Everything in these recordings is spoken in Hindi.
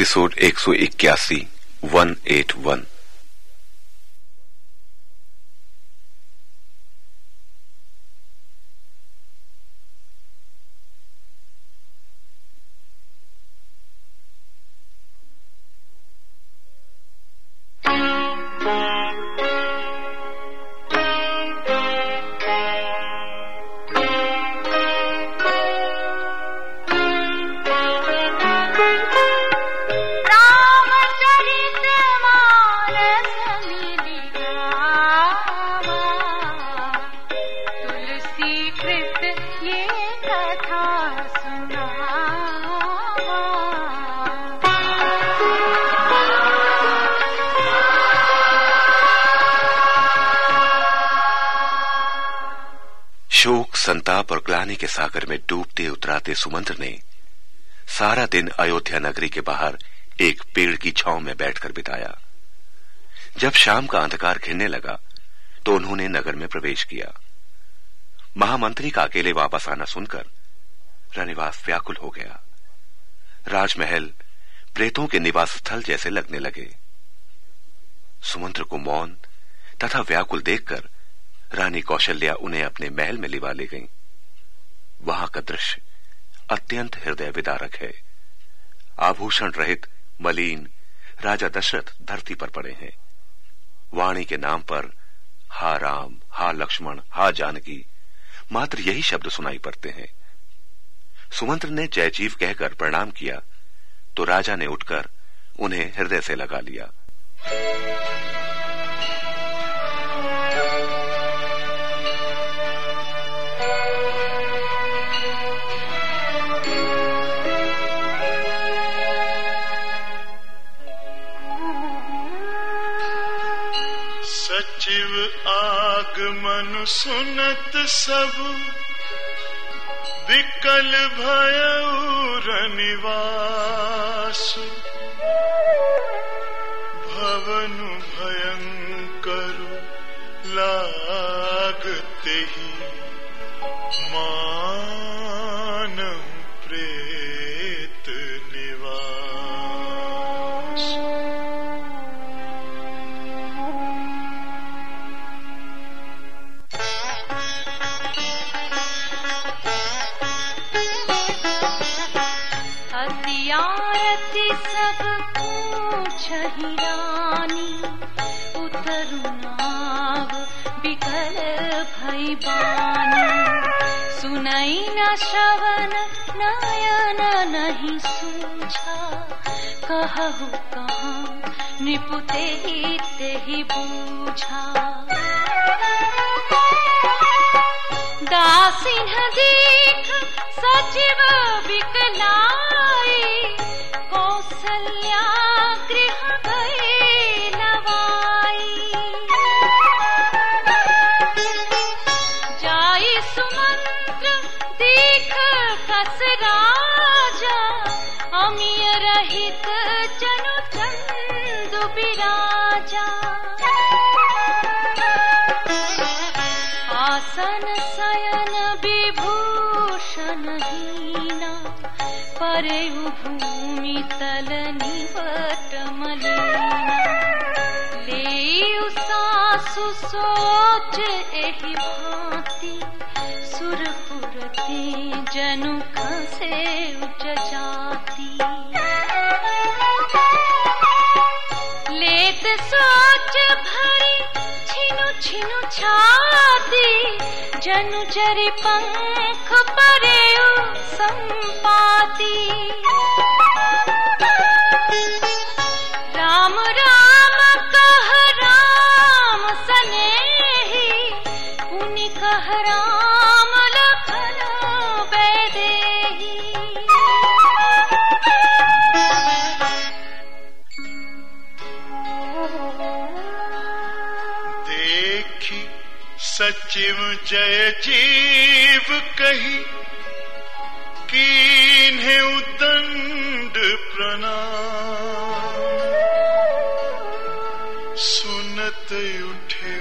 एपिसोड एक सौ इक्यासी वन एट वन शोक ग्लानी के सागर में डूबते उतराते सुमंत्र ने सारा दिन अयोध्या नगरी के बाहर एक पेड़ की छांव में बैठकर बिताया। जब शाम का अंधकार घिरने लगा तो उन्होंने नगर में प्रवेश किया। महामंत्री का अकेले वापस आना सुनकर रनिवास व्याकुल हो गया। राजमहल प्रेतों के निवास स्थल जैसे लगने लगे। सुमंत्र को मौन तथा व्याकुल देखकर रानी कौशल्या उन्हें अपने महल में लिवा ले गईं। वहाँ का दृश्य अत्यंत हृदय विदारक है। आभूषण रहित, मलिन राजा दशरथ धरती पर पड़े हैं। वाणी के नाम पर, हा राम, हा लक्ष्मण, हा जानकी, मात्र यही शब्द सुनाई पड़ते हैं। सुमंत्र ने जयजीव कहकर प्रणाम किया तो राजा ने उठकर उन्हें हृदय से लगा लिया। आगमन सुनत सब। विकल भय निवास। भवन भयंकर लागते पूछही रानी, उतरु नाव बिकल भई बानी। सुनई न श्रवण, नयन नहीं सूझा। कहु कहाँ, निपुते ही तेहि बूझा। दासिन देख सचिव विकलाई आसन शयन विभूषण हीना परे भूमि तल निवट मलिना। ले सासु सोच एहि भांति जनु खसे उच जाती सोच भरी छिनु छिनु छाती जनु चरि पंख परे सचिव जय जीव कही की उदंड प्रणाम। सुनत उठे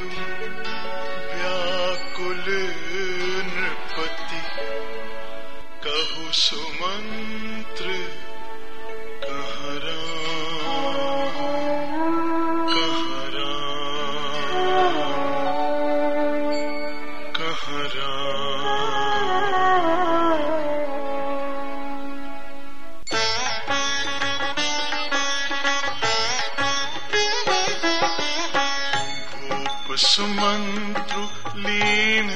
सुमंत्रु लीन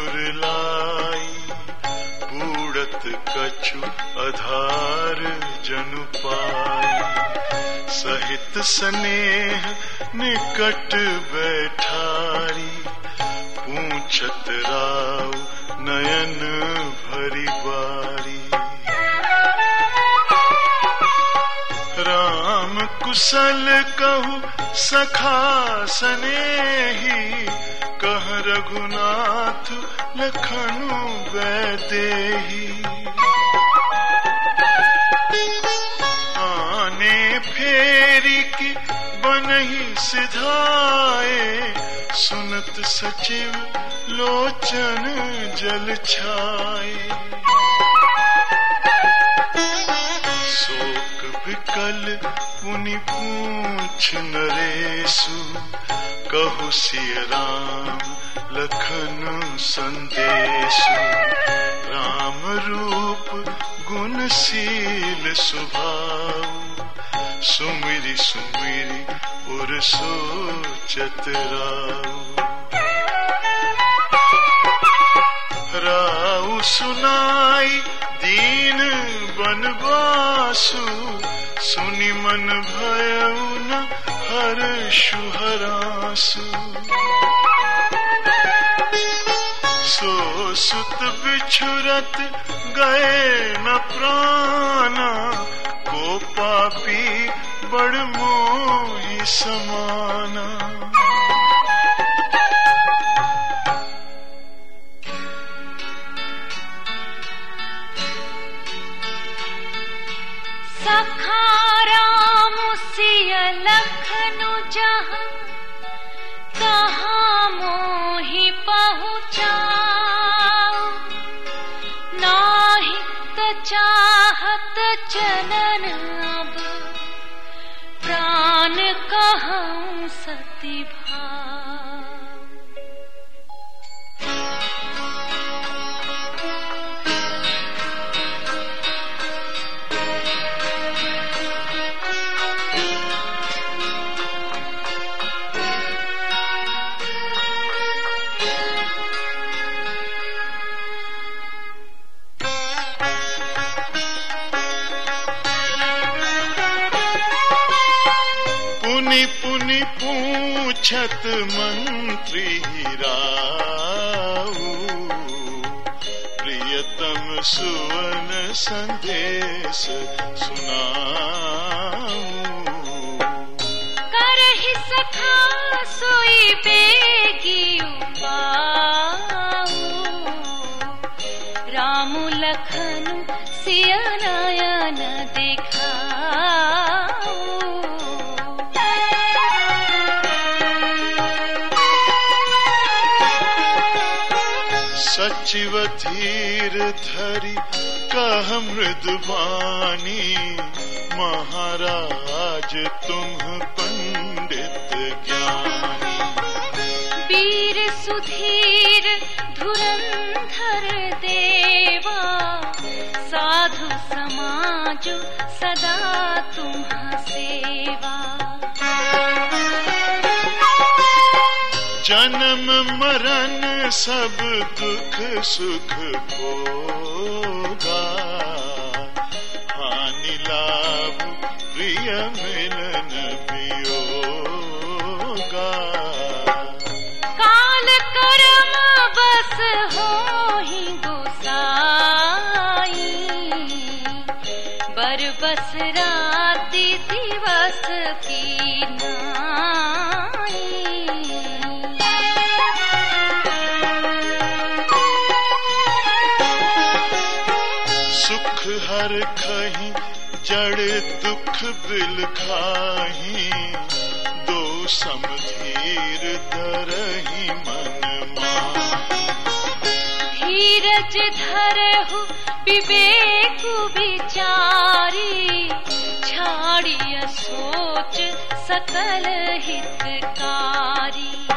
उरलाई बूढ़त कछु आधार जनु पाई। सहित स्नेह निकट बैठारी। पूछत राव नयन भरी बारी। कुशल कहु, सखा सनेही, कह रघुनाथ लखनु वैदेही। आने फेरी की बनही सिधाए, सुनत सचिव लोचन जल छाए। पुनि पूछ नरेशु, कहु सिय राम लखन संदेशु। राम रूप, गुणशील स्वभाव। सुमिरी सुमिरी उर सोचत राव। राउ सुनाई, दीन बनवासु सुनि मन भयउ न हर शुहरासु। सो सुत बिछुरत गए न प्राणा को पापी बड़ मोहि समाना। चाहत चलन अब प्राण कहूँ सती पूछत मंत्री राऊ प्रियतम सुवन संदेश सुनाऊ। करहि सखा सोई बेगी राम लखन सिय नयन दिखाऊ। सचिव धीर मृदुबानी महाराज तुम पंडित ज्ञानी। वीर सुधीर धुरंधर देवा साधु समाज सदा जन्म मरण सब दुख सुख भोगा सुख हर खही जड़ दुख बिल खाही। दो समधीर धरही मन धीरज धरहु विवेक विचारी, छाड़िय सोच सकल हितकारी।